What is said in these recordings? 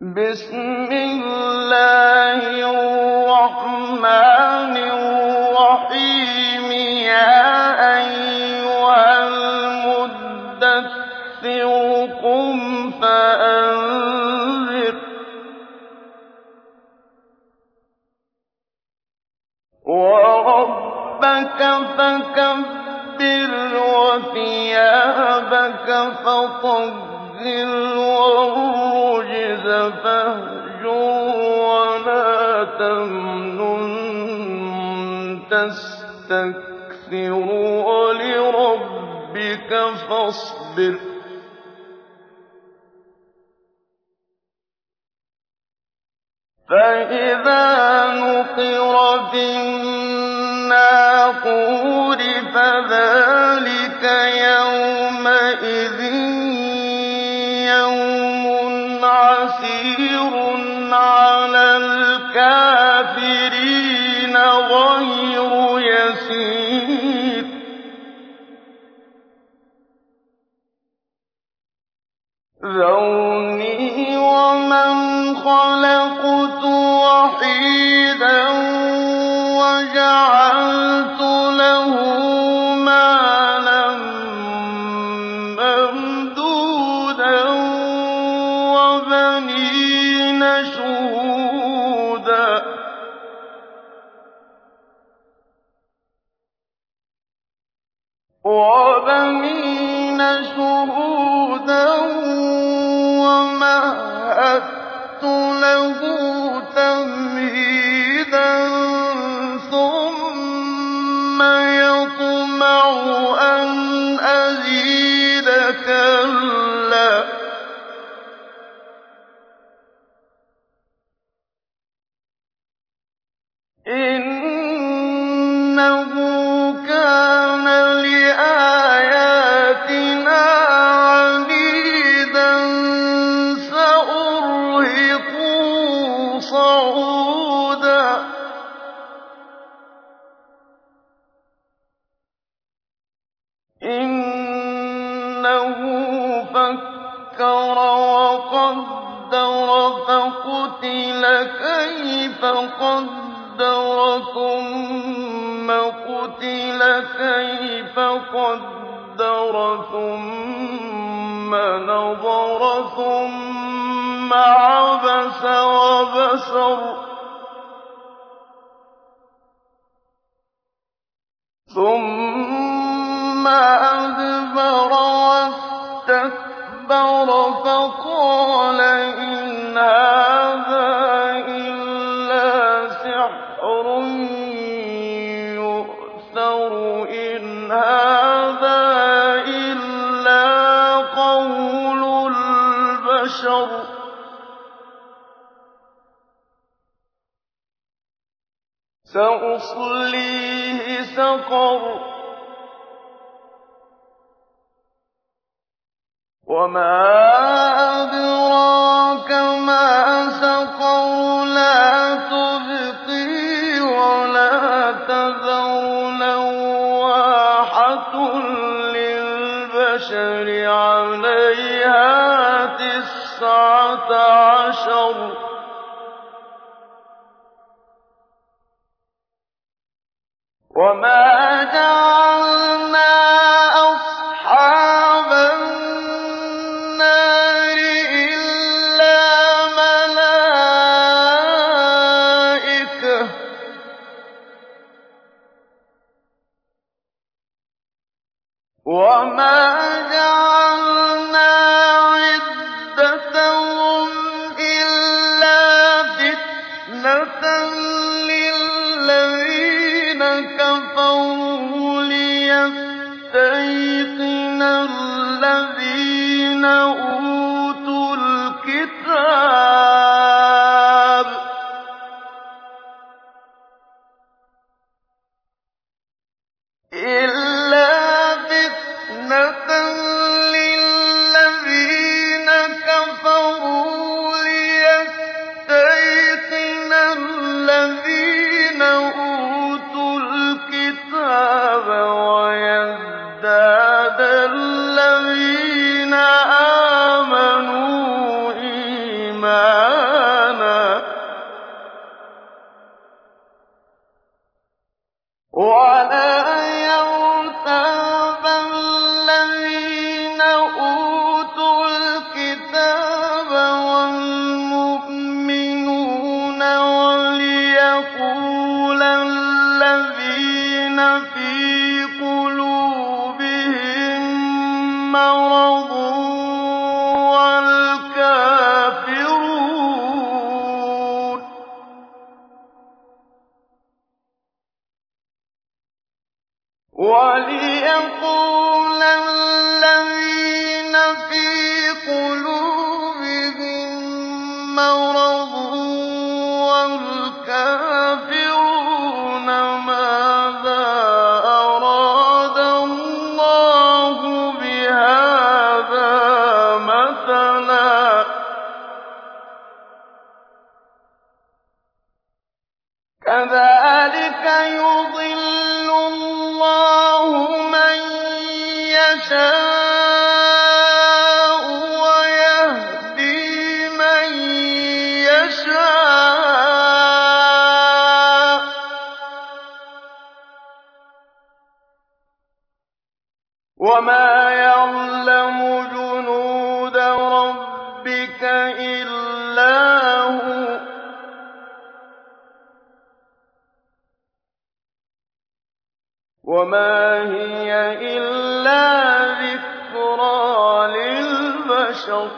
بِسْمِ اللَّهِ الرَّحْمَٰنِ الرَّحِيمِ. يَا أَيُّهَا الْمُدَّثِّرُ قُمْ فَأَنذِرْ. وَرَبَّكَ فَكَبِّرْ وَثِيَابَكَ فَطَهِّرْ. وَالرُّجْزَ فَاهْجُرْ وَلَا تَمْنُن تَسْتَكْثِرُ وَلِرَبِّكَ فَاصْبِرْ فَإِذَا نُقِرَ فِي النَّاقُورِ فَذَٰلِكَ عَسِيرٌ عَلَى الْكَافِرِينَ غَيْرُ يَسِيرٍ first وَقَدَّرَ فَقُتِلَ كَيْفَ قَدَّرَ ثُمَّ قُتِلَ كَيْفَ قَدَّرَ ثُمَّ نَظَرَ ثُمَّ عَبَسَ وَبَسَرَ ثُمَّ أَدْبَرَ وَاسْتَكْبَرَ فَقَالَ إِنْ هَٰذَا إِلَّا سِحْرٌ يُؤْثَرُ إِنْ هَٰذَا إِلَّا قَوْلُ الْبَشَرِ سَأُصْلِيهِ سَقَرَ وَمَا أَدْرَاكَ مَا لَا تُبْقِي وَلَا لِّلْبَشَرِ عَلَيْهَا تِسْعَةَ عَشَرَ وَمَا إلى الَّذِينَ فِي قُلُوبِهِم مَّرَضٌ كَذَٰلِكَ يُضِلُّ اللَّهُ مَن يَشَاءُ وَيَهْدِي مَن يَشَاءُ ۚ. وَمَا يَعْلَمُ جُنُودَ وَمَا هِيَ إِلَّا ذِكْرَىٰ لِلْبَشَرِ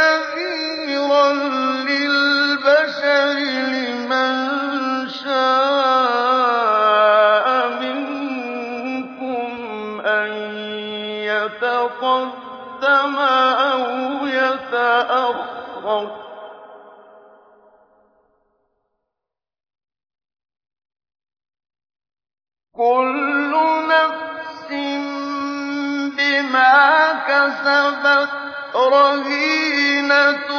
نَذِيرًا لِّلْبَشَرِ لِمَن شَاءَ مِنكُمْ أَن يَتَقَدَّمَ أَوْ يَتَأَخَّرَ ۖ. كَسَبَتْ رَهِينَةٌ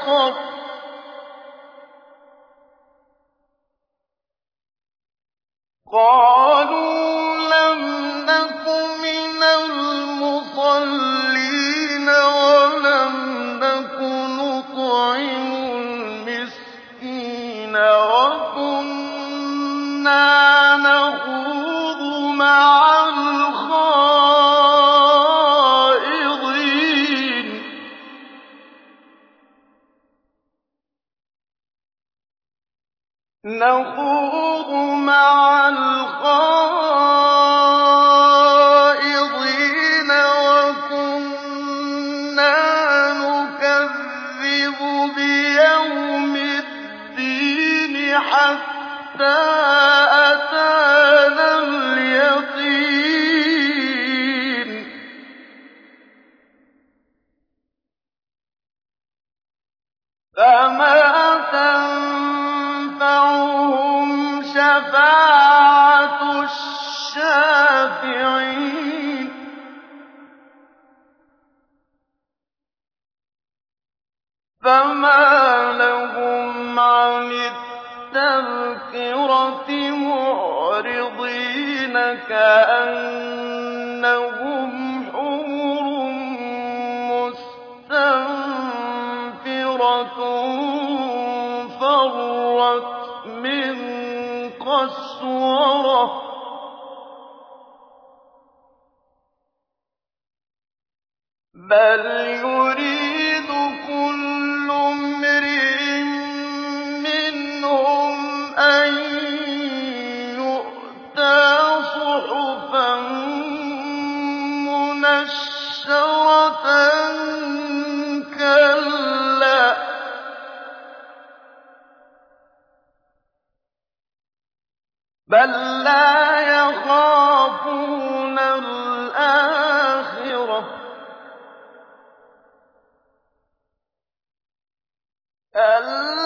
سَقَرَ فَمَا تَنفَعُهُمْ شَفَاعَةُ الشَّافِعِينَ فَمَا لَهُمْ عَنِ التَّذْكِرَةِ مُعْرِضِينَ كَأَنَّهُمْ قَسْوَرَةٍ بَلْ بَل لَّا يَخَافُونَ الْآخِرَةَ ۚ كَلَّا